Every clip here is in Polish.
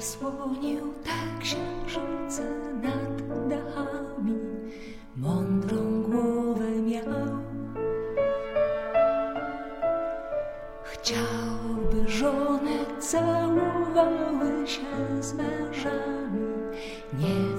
zasłonił tak księżyce nad dachami, mądrą głowę miał. Chciałby żonę całowały się z mężami, nie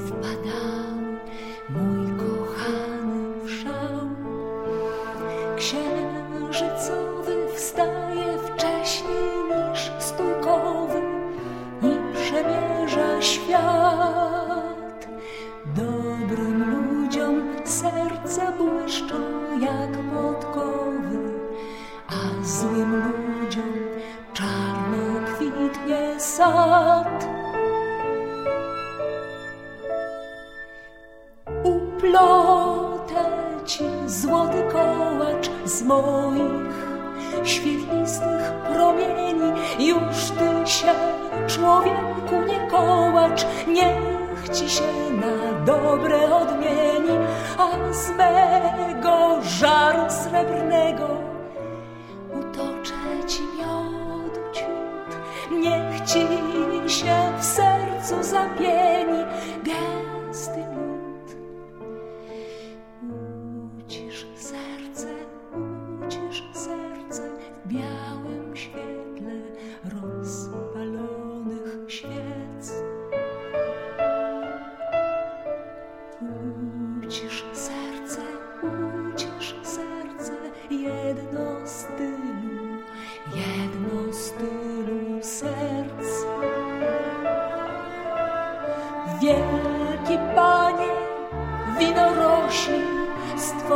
czarno kwitnie sad. Uplotę ci złoty kołacz z moich świetlistych promieni. Już ty się, człowieku, nie kołacz, niech ci się na dobre odmieni, a z mego żaru srebrnego utoczę ci ciut. Niech ci się w sercu zapieni gęsty mód. Ucisz serce, ucisz serce w białym świetle rozpalonych świec. Ucisz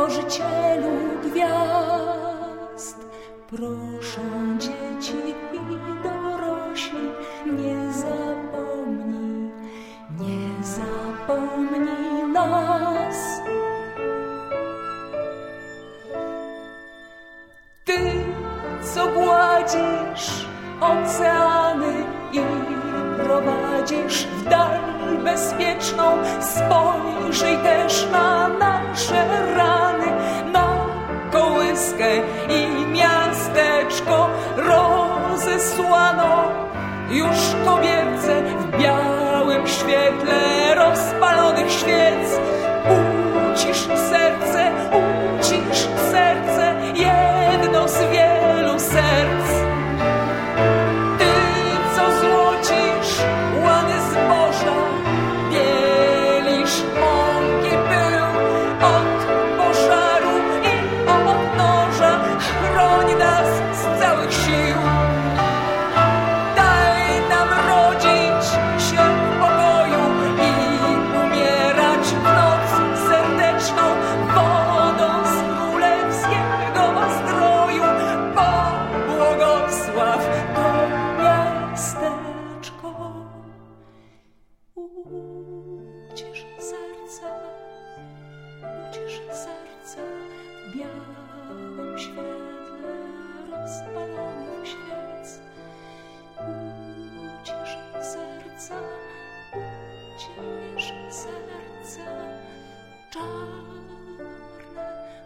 Stworzycielu gwiazd, proszą dzieci i dorośli, nie zapomnij, nie zapomnij nas. Ty, co gładzisz oceany i prowadzisz w dal bezpieczną, już kobiece w białym świetle rozpalonych białym świetle rozpalonych świec. Ucisz serca, ucisz serca, czarne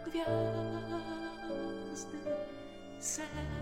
gwiazdy serc.